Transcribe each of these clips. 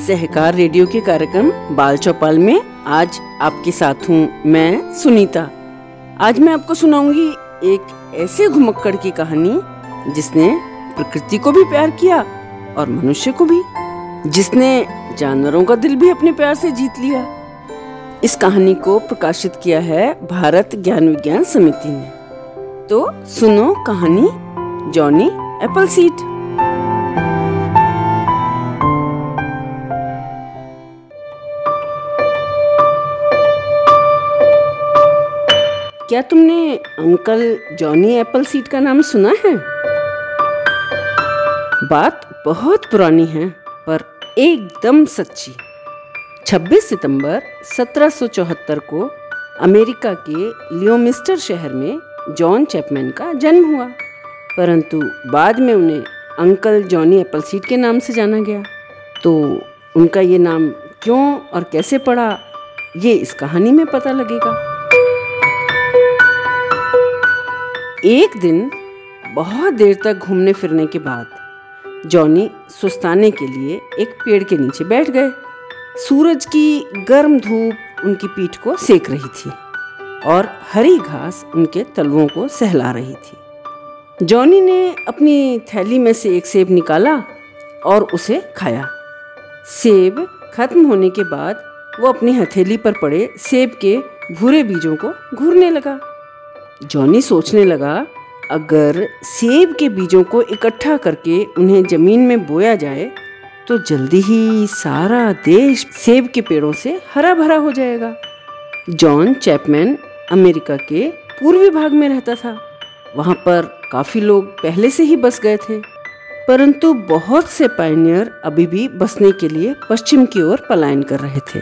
सहकार radio के कार्यक्रम बाल चौपाल में आज आपके साथ हूँ मैं सुनीता। आज मैं आपको सुनाऊँगी एक ऐसे घुमक्कड़ की कहानी जिसने प्रकृति को भी प्यार किया और मनुष्य को भी, जिसने जानवरों का दिल भी अपने प्यार से जीत लिया। इस कहानी को प्रकाशित किया है भारत ज्ञान विज्ञान समिति ने। तो सुनो कहानी जॉनी एप्पल सीड क्या तुमने अंकल जॉनी एप्पल सीड का नाम सुना है? बात बहुत पुरानी है, पर एकदम सच्ची। 26 सितंबर 1774 को अमेरिका के लियोमिस्टर शहर में जॉन चैपमैन का जन्म हुआ, परंतु बाद में उन्हें अंकल जॉनी एप्पल सीड के नाम से जाना गया। तो उनका ये नाम क्यों और कैसे पड़ा, ये इस कहानी में पता लगेगा। एक दिन बहुत देर तक घूमने फिरने के बाद जॉनी सुस्ताने के लिए एक पेड़ के नीचे बैठ गए। सूरज की गर्म धूप उनकी पीठ को सेक रही थी और हरी घास उनके तलवों को सहला रही थी। जॉनी ने अपनी थैली में से एक सेब निकाला और उसे खाया। सेब खत्म होने के बाद वो अपनी हथेली पर पड़े सेब के भूरे बीजों को घूरने लगा। जॉनी सोचने लगा, अगर सेब के बीजों को इकट्ठा करके उन्हें ज़मीन में बोया जाए तो जल्दी ही सारा देश सेब के पेड़ों से हरा भरा हो जाएगा। जॉन चैपमैन अमेरिका के पूर्वी भाग में रहता था। वहाँ पर काफ़ी लोग पहले से ही बस गए थे, परंतु बहुत से पायनियर अभी भी बसने के लिए पश्चिम की ओर पलायन कर रहे थे।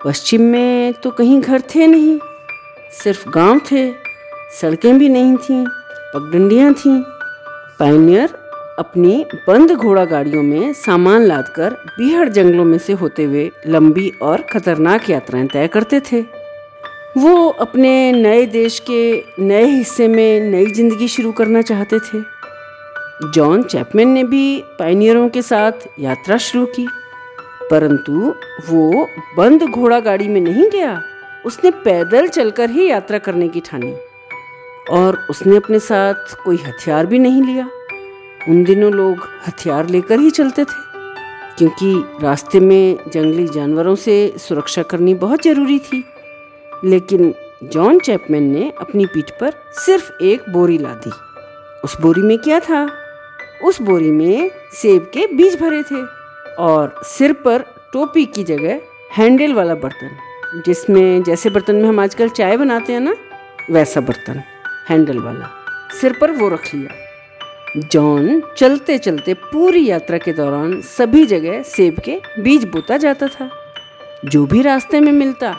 पश्चिम में तो कहीं घर थे नहीं, सिर्फ़ गाँव थे। सड़कें भी नहीं थीं, पगडंडियाँ थीं। पाइनियर अपनी बंद घोड़ा गाड़ियों में सामान लादकर बीहड़ जंगलों में से होते हुए लंबी और खतरनाक यात्राएँ तय करते थे। वो अपने नए देश के नए हिस्से में नई ज़िंदगी शुरू करना चाहते थे। जॉन चैपमैन ने भी पाइनियरों के साथ यात्रा शुरू की। परंतु वो बंद घोड़ा गाड़ी में नहीं गया, उसने पैदल चलकर ही यात्रा करने की ठानी। और उसने अपने साथ कोई हथियार भी नहीं लिया। उन दिनों लोग हथियार लेकर ही चलते थे, क्योंकि रास्ते में जंगली जानवरों से सुरक्षा करनी बहुत ज़रूरी थी। लेकिन जॉन चैपमैन ने अपनी पीठ पर सिर्फ़ एक बोरी ला दी। उस बोरी में क्या था? उस बोरी में सेब के बीज भरे थे और सिर पर टोपी की जगह हैंडल वाला बर्तन, जिसमें जैसे बर्तन में हम आजकल चाय बनाते हैं ना, वैसा बर्तन। हैंडल वाला। सिर पर वो रख लिया। जॉन चलते चलते पूरी यात्रा के दौरान सभी जगह सेब के बीज बोता जाता था। जो भी रास्ते में मिलता,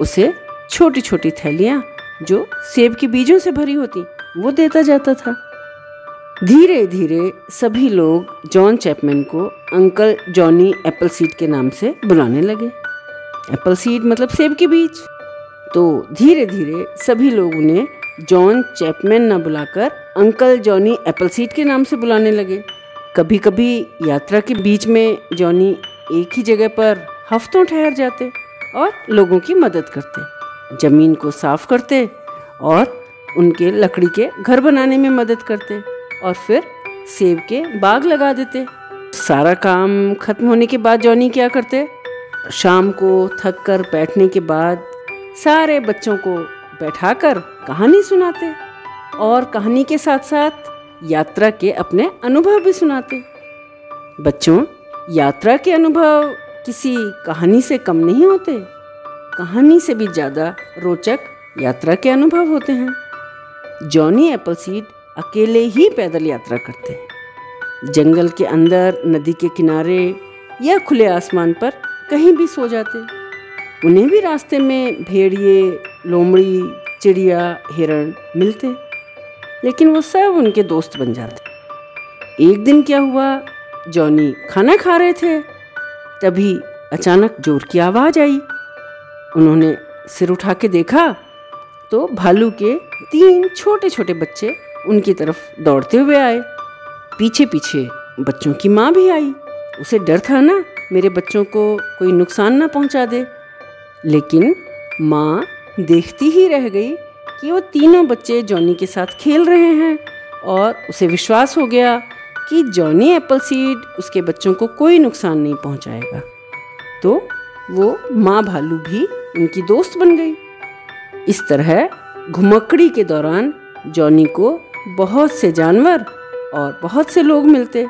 उसे छोटी छोटी थैलियाँ जो सेब के बीजों से भरी होती, वो देता जाता था। धीरे धीरे सभी लोग जॉन चैपमैन को अंकल जॉनी एप्पल सीड के नाम से बुलाने लगे। एप्पल सीड मतलब सेब के बीज। तो धीरे धीरे सभी लोग उन्हें जॉन चैपमैन न बुलाकर अंकल जॉनी एप्पल सीड के नाम से बुलाने लगे। कभी कभी यात्रा के बीच में जॉनी एक ही जगह पर हफ्तों ठहर जाते और लोगों की मदद करते, ज़मीन को साफ़ करते और उनके लकड़ी के घर बनाने में मदद करते और फिर सेब के बाग लगा देते। सारा काम खत्म होने के बाद जॉनी क्या करते? शाम को थक कर बैठने के बाद सारे बच्चों को बैठाकर कहानी सुनाते और कहानी के साथ साथ यात्रा के अपने अनुभव भी सुनाते। बच्चों, यात्रा के अनुभव किसी कहानी से कम नहीं होते। कहानी से भी ज़्यादा रोचक यात्रा के अनुभव होते हैं। जॉनी एप्पल सीड अकेले ही पैदल यात्रा करते हैं। जंगल के अंदर, नदी के किनारे या खुले आसमान पर कहीं भी सो जाते। उन्हें भी रास्ते में भेड़िए, लोमड़ी, चिड़िया, हिरण मिलते, लेकिन वो सब उनके दोस्त बन जाते। एक दिन क्या हुआ, जॉनी खाना खा रहे थे, तभी अचानक ज़ोर की आवाज़ आई। उन्होंने सिर उठा के देखा तो भालू के तीन छोटे छोटे बच्चे उनकी तरफ़ दौड़ते हुए आए। पीछे पीछे बच्चों की माँ भी आई। उसे डर था ना, मेरे बच्चों को कोई नुकसान ना पहुँचा दे। लेकिन माँ देखती ही रह गई कि वो तीनों बच्चे जॉनी के साथ खेल रहे हैं और उसे विश्वास हो गया कि जॉनी एप्पल सीड उसके बच्चों को कोई नुकसान नहीं पहुंचाएगा। तो वो माँ भालू भी उनकी दोस्त बन गई। इस तरह घुमक्कड़ी के दौरान जॉनी को बहुत से जानवर और बहुत से लोग मिलते,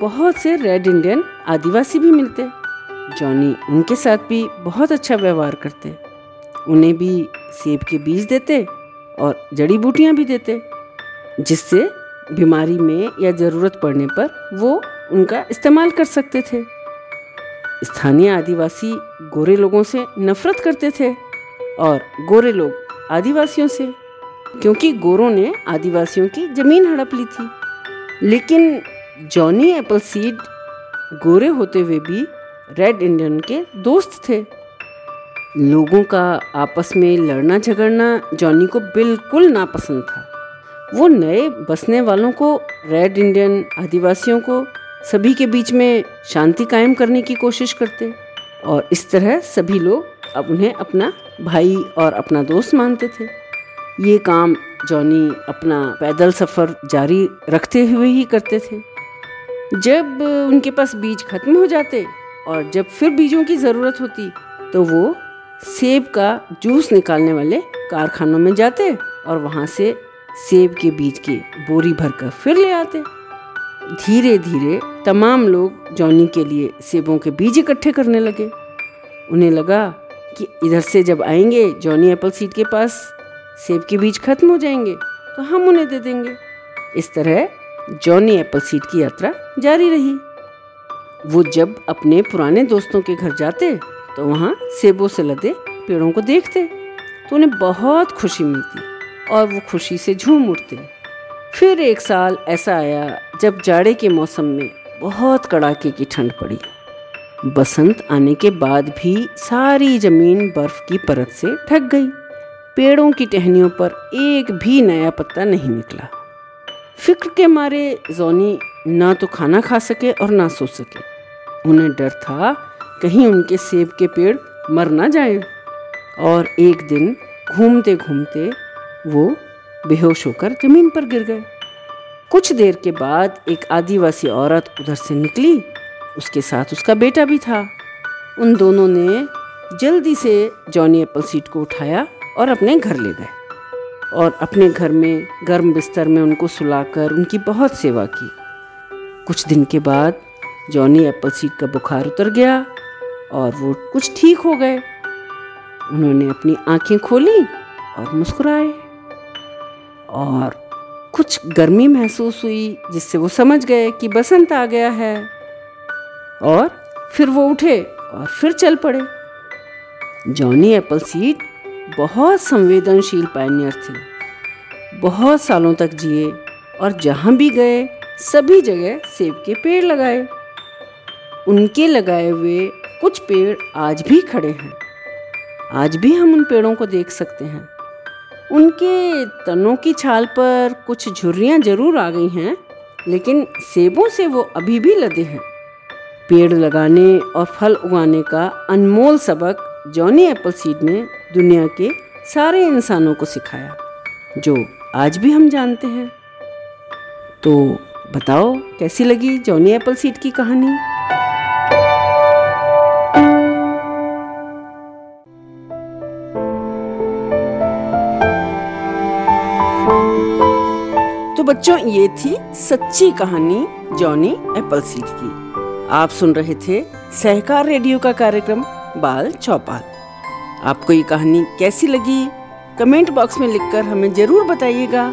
बहुत से रेड इंडियन आदिवासी भी मिलते। जॉनी उनके साथ भी बहुत अच्छा व्यवहार करते उन्हें भी सेब के बीज देते और जड़ी बूटियाँ भी देते, जिससे बीमारी में या ज़रूरत पड़ने पर वो उनका इस्तेमाल कर सकते थे। स्थानीय आदिवासी गोरे लोगों से नफरत करते थे और गोरे लोग आदिवासियों से, क्योंकि गोरों ने आदिवासियों की ज़मीन हड़प ली थी। लेकिन जॉनी एप्पल सीड गोरे होते हुए भी रेड इंडियन के दोस्त थे। लोगों का आपस में लड़ना झगड़ना जॉनी को बिल्कुल नापसंद था। वो नए बसने वालों को रेड इंडियन आदिवासियों को, सभी के बीच में शांति कायम करने की कोशिश करते। और इस तरह सभी लोग अब उन्हें अपना भाई और अपना दोस्त मानते थे। ये काम जॉनी अपना पैदल सफ़र जारी रखते हुए ही करते थे। जब उनके पास बीज खत्म हो जाते और जब फिर बीजों की ज़रूरत होती तो वो सेब का जूस निकालने वाले कारखानों में जाते और वहाँ से सेब के बीज के बोरी भरकर फिर ले आते। धीरे धीरे तमाम लोग जॉनी के लिए सेबों के बीज इकट्ठे करने लगे। उन्हें लगा कि इधर से जब आएँगे, जॉनी एप्पल सीड के पास सेब के बीज खत्म हो जाएँगे तो हम उन्हें दे देंगे। इस तरह जॉनी एप्पल सीड की यात्रा जारी रही। वो जब अपने पुराने दोस्तों के घर जाते तो वहाँ सेबों से लदे पेड़ों को देखते तो उन्हें बहुत खुशी मिलती और वो खुशी से झूम उठते। फिर एक साल ऐसा आया जब जाड़े के मौसम में बहुत कड़ाके की ठंड पड़ी। बसंत आने के बाद भी सारी ज़मीन बर्फ़ की परत से ढक गई। पेड़ों की टहनियों पर एक भी नया पत्ता नहीं निकला। फ़िक्र के मारे जोनी ना तो खाना खा सके और ना सो सके। उन्हें डर था कहीं उनके सेब के पेड़ मर ना जाए। और एक दिन घूमते घूमते वो बेहोश होकर ज़मीन पर गिर गए। कुछ देर के बाद एक आदिवासी औरत उधर से निकली। उसके साथ उसका बेटा भी था। उन दोनों ने जल्दी से जॉनी एप्पल सीट को उठाया और अपने घर ले गए। और अपने घर में गर्म बिस्तर में उनको सुलाकर उनकी बहुत सेवा की। कुछ दिन के बाद जॉनी एप्पल सीड का बुखार उतर गया और वो कुछ ठीक हो गए। उन्होंने अपनी आँखें खोली और मुस्कुराए। और कुछ गर्मी महसूस हुई, जिससे वो समझ गए कि बसंत आ गया है। और फिर वो उठे और फिर चल पड़े। जॉनी एप्पल सीड बहुत संवेदनशील पायनियर थे। बहुत सालों तक जिए और जहाँ भी गए सभी जगह सेब के पेड़ लगाए। उनके लगाए हुए कुछ पेड़ आज भी खड़े हैं। आज भी हम उन पेड़ों को देख सकते हैं। उनके तनों की छाल पर कुछ झुर्रियाँ ज़रूर आ गई हैं, लेकिन सेबों से वो अभी भी लदे हैं। पेड़ लगाने और फल उगाने का अनमोल सबक जॉनी एप्पल सीड ने दुनिया के सारे इंसानों को सिखाया, जो आज भी हम जानते हैं। तो बताओ, कैसी लगी जॉनी एप्पल सीट की कहानी? तो बच्चों, ये थी सच्ची कहानी जॉनी एप्पल सीट की। आप सुन रहे थे सहकार रेडियो का कार्यक्रम बाल चौपाल। आपको ये कहानी कैसी लगी? कमेंट बॉक्स में लिखकर हमें ज़रूर बताइएगा।